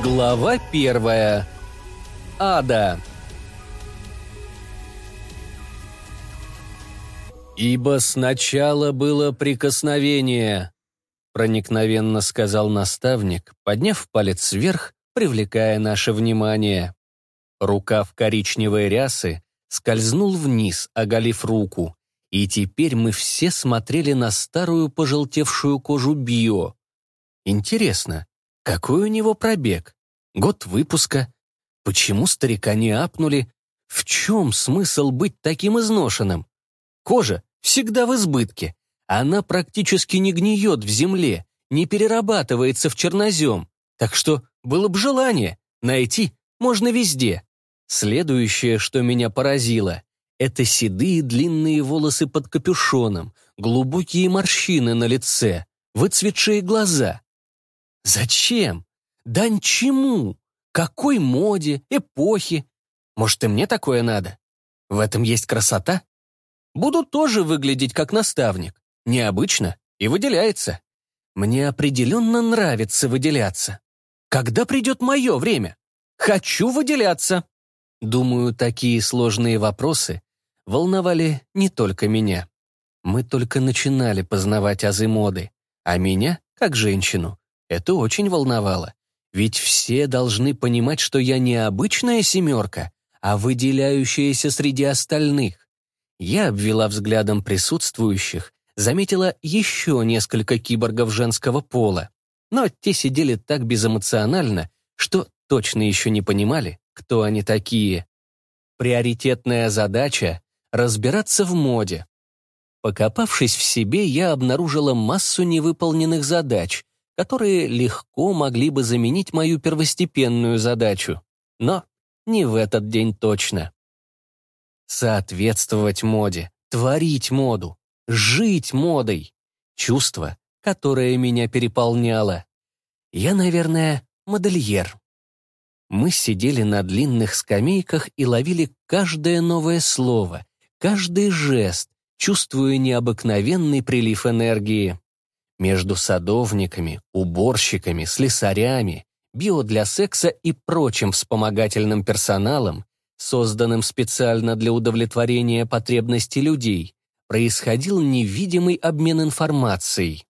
Глава первая. Ада. «Ибо сначала было прикосновение», — проникновенно сказал наставник, подняв палец вверх, привлекая наше внимание. Рукав коричневой рясы скользнул вниз, оголив руку, и теперь мы все смотрели на старую пожелтевшую кожу Био. Интересно, какой у него пробег? Год выпуска? Почему старика не апнули? В чем смысл быть таким изношенным? Кожа всегда в избытке. Она практически не гниет в земле, не перерабатывается в чернозем. Так что было бы желание, найти можно везде. Следующее, что меня поразило, это седые длинные волосы под капюшоном, глубокие морщины на лице, выцветшие глаза. Зачем? Дань чему? Какой моде, эпохи? Может, и мне такое надо? В этом есть красота? Буду тоже выглядеть как наставник. Необычно и выделяется. Мне определенно нравится выделяться. Когда придет мое время? Хочу выделяться. Думаю, такие сложные вопросы волновали не только меня. Мы только начинали познавать азы моды, а меня, как женщину, это очень волновало. Ведь все должны понимать, что я не обычная семерка, а выделяющаяся среди остальных. Я обвела взглядом присутствующих, заметила еще несколько киборгов женского пола, но те сидели так безэмоционально, что точно еще не понимали, кто они такие. Приоритетная задача — разбираться в моде. Покопавшись в себе, я обнаружила массу невыполненных задач, которые легко могли бы заменить мою первостепенную задачу. Но не в этот день точно. Соответствовать моде, творить моду, жить модой. Чувство, которое меня переполняло. Я, наверное, модельер. Мы сидели на длинных скамейках и ловили каждое новое слово, каждый жест, чувствуя необыкновенный прилив энергии. Между садовниками, уборщиками, слесарями, био для секса и прочим вспомогательным персоналом, созданным специально для удовлетворения потребностей людей, происходил невидимый обмен информацией.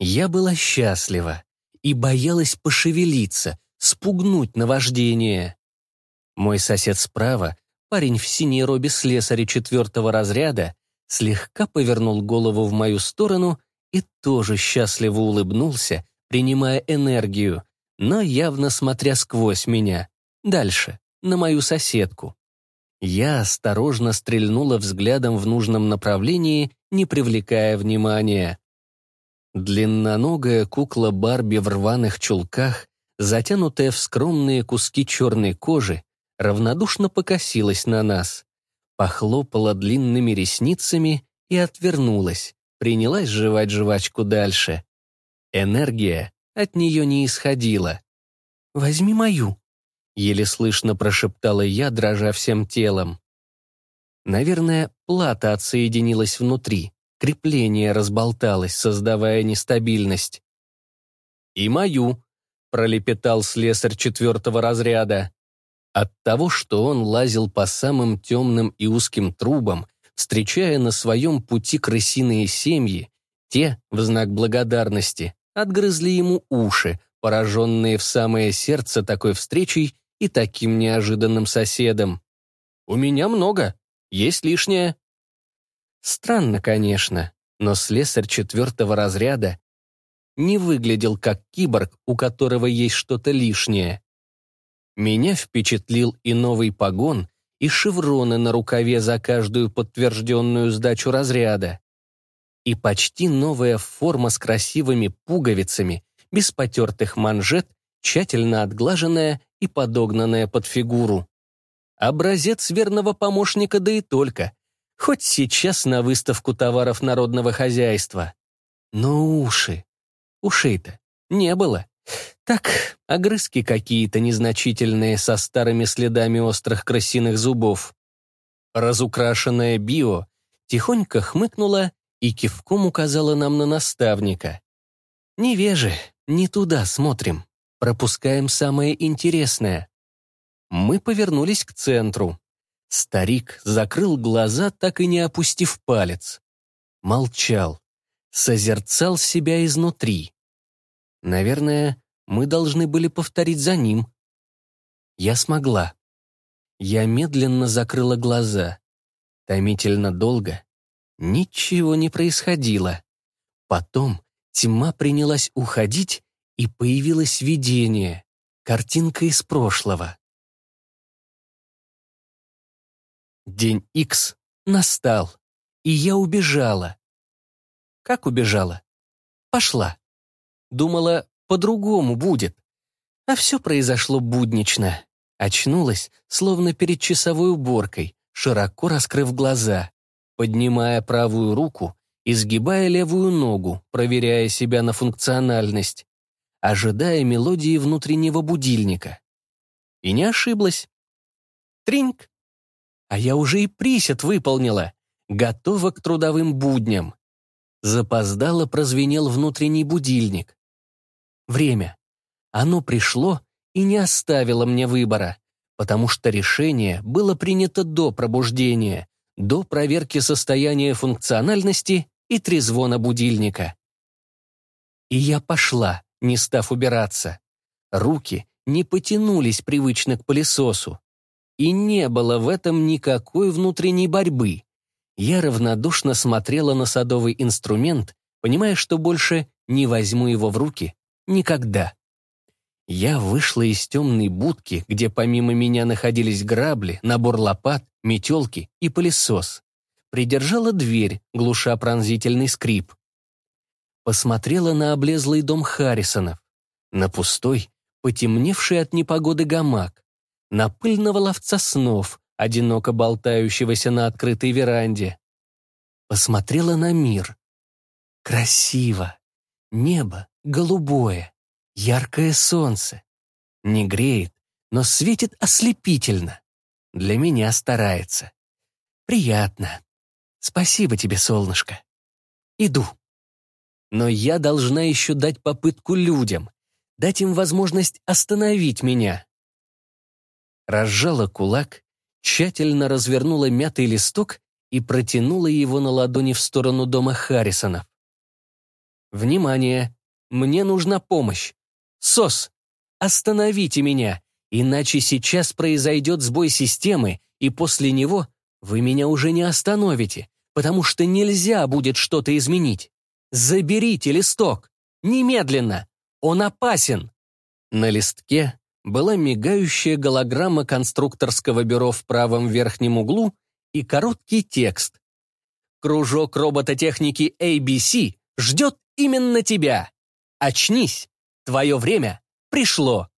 Я была счастлива и боялась пошевелиться, спугнуть наваждение. Мой сосед справа, парень в синей робе слесаря четвертого разряда, слегка повернул голову в мою сторону и тоже счастливо улыбнулся, принимая энергию, но явно смотря сквозь меня, дальше, на мою соседку. Я осторожно стрельнула взглядом в нужном направлении, не привлекая внимания. Длинноногая кукла Барби в рваных чулках, затянутая в скромные куски черной кожи, равнодушно покосилась на нас, похлопала длинными ресницами и отвернулась, принялась жевать жвачку дальше. Энергия от нее не исходила. «Возьми мою», — еле слышно прошептала я, дрожа всем телом. Наверное, плата отсоединилась внутри, крепление разболталось, создавая нестабильность. «И мою», — пролепетал слесарь четвертого разряда. От того, что он лазил по самым темным и узким трубам, встречая на своем пути крысиные семьи, те, в знак благодарности, отгрызли ему уши, пораженные в самое сердце такой встречей и таким неожиданным соседом. «У меня много, есть лишнее». Странно, конечно, но слесарь четвертого разряда не выглядел как киборг, у которого есть что-то лишнее. Меня впечатлил и новый погон, и шевроны на рукаве за каждую подтвержденную сдачу разряда. И почти новая форма с красивыми пуговицами, без потертых манжет, тщательно отглаженная и подогнанная под фигуру. Образец верного помощника, да и только. Хоть сейчас на выставку товаров народного хозяйства. Но уши. Ушей-то не было. Так, огрызки какие-то незначительные со старыми следами острых крысиных зубов. Разукрашенная био тихонько хмыкнула и кивком указала нам на наставника. «Невежи, не туда смотрим. пропускаем самое интересное. Мы повернулись к центру. Старик закрыл глаза, так и не опустив палец. Молчал. Созерцал себя изнутри. Наверное, мы должны были повторить за ним. Я смогла. Я медленно закрыла глаза. Томительно долго. Ничего не происходило. Потом тьма принялась уходить, и появилось видение, картинка из прошлого. День Икс настал, и я убежала. Как убежала? Пошла. Думала, по-другому будет. А все произошло буднично. Очнулась, словно перед часовой уборкой, широко раскрыв глаза, поднимая правую руку и сгибая левую ногу, проверяя себя на функциональность, ожидая мелодии внутреннего будильника. И не ошиблась. Тринг! А я уже и присед выполнила. Готова к трудовым будням. Запоздало прозвенел внутренний будильник. Время. Оно пришло и не оставило мне выбора, потому что решение было принято до пробуждения, до проверки состояния функциональности и трезвона будильника. И я пошла, не став убираться. Руки не потянулись привычно к пылесосу. И не было в этом никакой внутренней борьбы. Я равнодушно смотрела на садовый инструмент, понимая, что больше не возьму его в руки никогда. Я вышла из темной будки, где помимо меня находились грабли, набор лопат, метелки и пылесос. Придержала дверь, глуша пронзительный скрип. Посмотрела на облезлый дом Харрисонов, на пустой, потемневший от непогоды гамак, на пыльного ловца снов, одиноко болтающегося на открытой веранде. Посмотрела на мир. Красиво. Небо голубое, яркое солнце. Не греет, но светит ослепительно. Для меня старается. Приятно. Спасибо тебе, солнышко. Иду. Но я должна еще дать попытку людям, дать им возможность остановить меня разжала кулак, тщательно развернула мятый листок и протянула его на ладони в сторону дома Харрисонов. «Внимание! Мне нужна помощь! СОС! Остановите меня, иначе сейчас произойдет сбой системы, и после него вы меня уже не остановите, потому что нельзя будет что-то изменить. Заберите листок! Немедленно! Он опасен!» На листке была мигающая голограмма конструкторского бюро в правом верхнем углу и короткий текст. «Кружок робототехники ABC ждет именно тебя. Очнись, твое время пришло».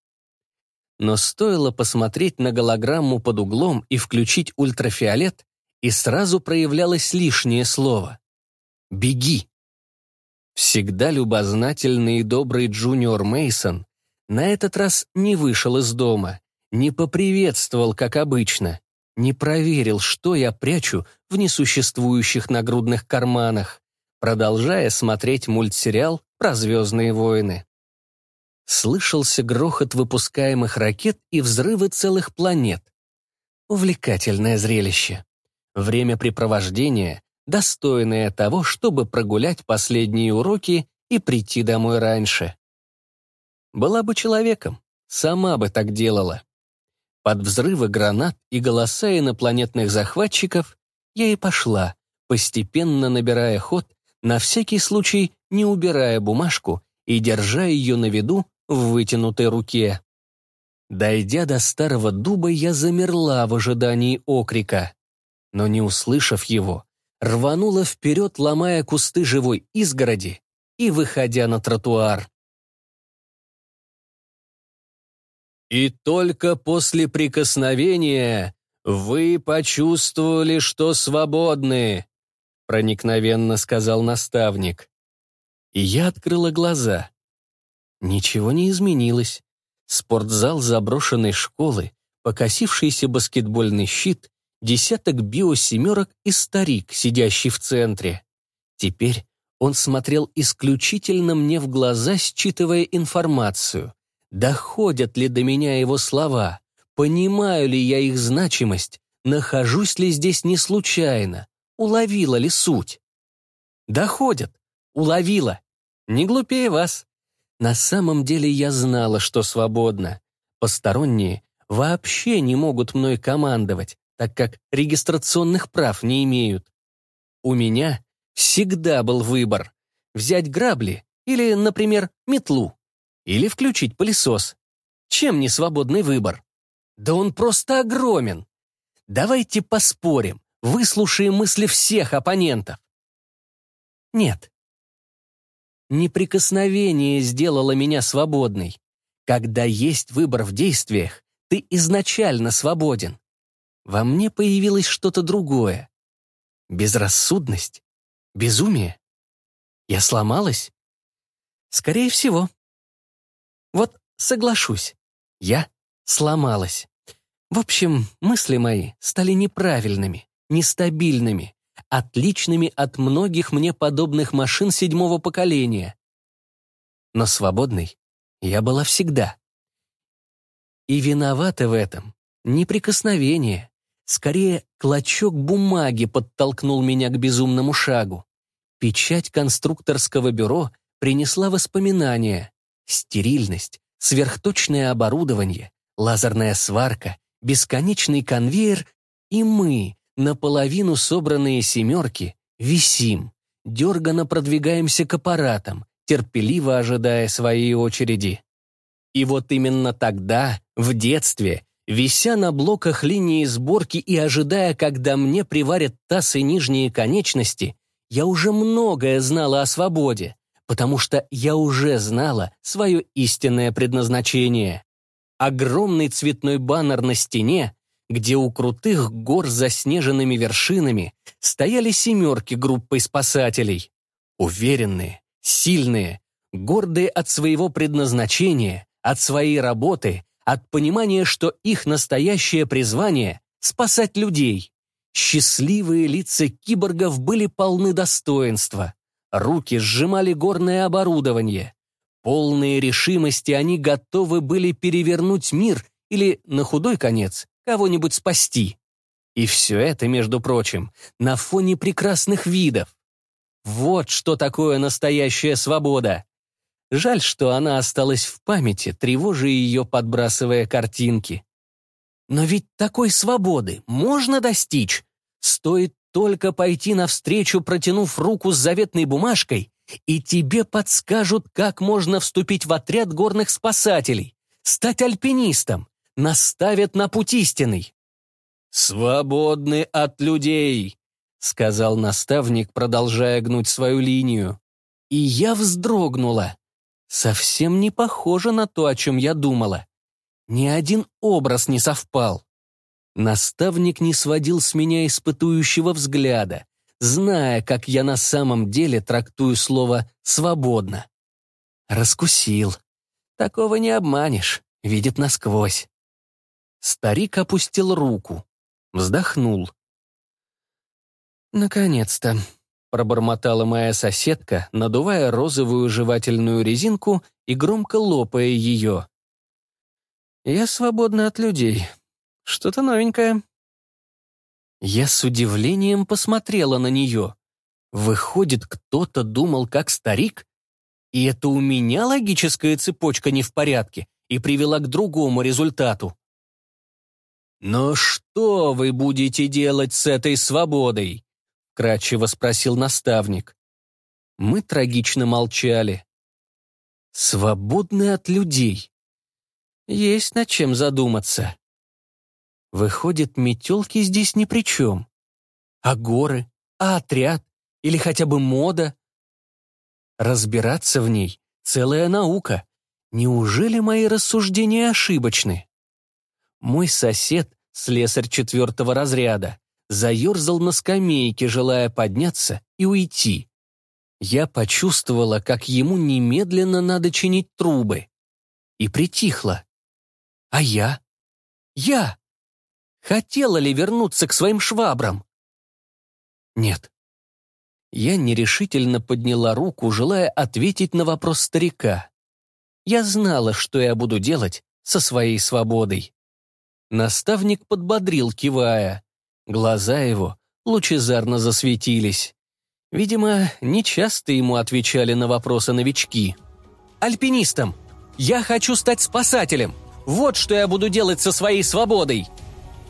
Но стоило посмотреть на голограмму под углом и включить ультрафиолет, и сразу проявлялось лишнее слово. «Беги». Всегда любознательный и добрый Джуниор Мейсон на этот раз не вышел из дома, не поприветствовал, как обычно, не проверил, что я прячу в несуществующих нагрудных карманах, продолжая смотреть мультсериал про «Звездные войны». Слышался грохот выпускаемых ракет и взрывы целых планет. Увлекательное зрелище. Времяпрепровождение, достойное того, чтобы прогулять последние уроки и прийти домой раньше. Была бы человеком, сама бы так делала. Под взрывы гранат и голоса инопланетных захватчиков я и пошла, постепенно набирая ход, на всякий случай не убирая бумажку и держа ее на виду в вытянутой руке. Дойдя до старого дуба, я замерла в ожидании окрика. Но не услышав его, рванула вперед, ломая кусты живой изгороди и выходя на тротуар. И только после прикосновения вы почувствовали, что свободны, проникновенно сказал наставник. И я открыла глаза. Ничего не изменилось. Спортзал заброшенной школы, покосившийся баскетбольный щит, десяток биосемерок и старик, сидящий в центре. Теперь он смотрел исключительно мне в глаза, считывая информацию Доходят ли до меня его слова? Понимаю ли я их значимость? Нахожусь ли здесь не случайно? Уловила ли суть? Доходят. Уловила. Не глупее вас. На самом деле я знала, что свободна. Посторонние вообще не могут мной командовать, так как регистрационных прав не имеют. У меня всегда был выбор — взять грабли или, например, метлу, или включить пылесос. Чем не свободный выбор? Да он просто огромен. Давайте поспорим, выслушаем мысли всех оппонентов. Нет. Неприкосновение сделало меня свободной. Когда есть выбор в действиях, ты изначально свободен. Во мне появилось что-то другое. Безрассудность? Безумие? Я сломалась? Скорее всего. Вот соглашусь, я сломалась. В общем, мысли мои стали неправильными, нестабильными, отличными от многих мне подобных машин седьмого поколения. Но свободной я была всегда. И виновата в этом неприкосновение. Скорее, клочок бумаги подтолкнул меня к безумному шагу. Печать конструкторского бюро принесла воспоминания. Стерильность, сверхточное оборудование, лазерная сварка, бесконечный конвейер, и мы, наполовину собранные семерки, висим, дерганно продвигаемся к аппаратам, терпеливо ожидая своей очереди. И вот именно тогда, в детстве, вися на блоках линии сборки и ожидая, когда мне приварят таз и нижние конечности, я уже многое знала о свободе, потому что я уже знала свое истинное предназначение огромный цветной баннер на стене, где у крутых гор с заснеженными вершинами стояли семерки группой спасателей. Уверенные, сильные, гордые от своего предназначения, от своей работы, от понимания, что их настоящее призвание — спасать людей. Счастливые лица киборгов были полны достоинства. Руки сжимали горное оборудование. Полные решимости они готовы были перевернуть мир или, на худой конец, кого-нибудь спасти. И все это, между прочим, на фоне прекрасных видов. Вот что такое настоящая свобода. Жаль, что она осталась в памяти, тревожа ее, подбрасывая картинки. Но ведь такой свободы можно достичь. Стоит только пойти навстречу, протянув руку с заветной бумажкой, и тебе подскажут, как можно вступить в отряд горных спасателей, стать альпинистом, наставят на путь истинный. «Свободны от людей», — сказал наставник, продолжая гнуть свою линию. И я вздрогнула. Совсем не похоже на то, о чем я думала. Ни один образ не совпал. Наставник не сводил с меня испытующего взгляда, зная, как я на самом деле трактую слово «свободно». Раскусил. Такого не обманешь, видит насквозь. Старик опустил руку, вздохнул. «Наконец-то», — пробормотала моя соседка, надувая розовую жевательную резинку и громко лопая ее. «Я свободна от людей. Что-то новенькое». Я с удивлением посмотрела на нее. Выходит, кто-то думал, как старик? И это у меня логическая цепочка не в порядке и привела к другому результату. «Но что вы будете делать с этой свободой?» — кратчево спросил наставник. Мы трагично молчали. «Свободны от людей. Есть над чем задуматься. Выходит, метелки здесь ни при чем. А горы? А отряд? Или хотя бы мода? Разбираться в ней — целая наука. Неужели мои рассуждения ошибочны? Мой сосед, слесарь четвертого разряда, заерзал на скамейке, желая подняться и уйти. Я почувствовала, как ему немедленно надо чинить трубы. И притихла. А я? Я! Хотела ли вернуться к своим швабрам? Нет. Я нерешительно подняла руку, желая ответить на вопрос старика. Я знала, что я буду делать со своей свободой. Наставник подбодрил, кивая. Глаза его лучезарно засветились. Видимо, нечасто ему отвечали на вопросы новички. «Альпинистом! Я хочу стать спасателем! Вот что я буду делать со своей свободой!»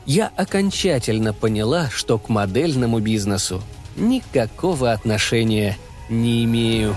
Я окончательно поняла, что к модельному бизнесу никакого отношения не имею.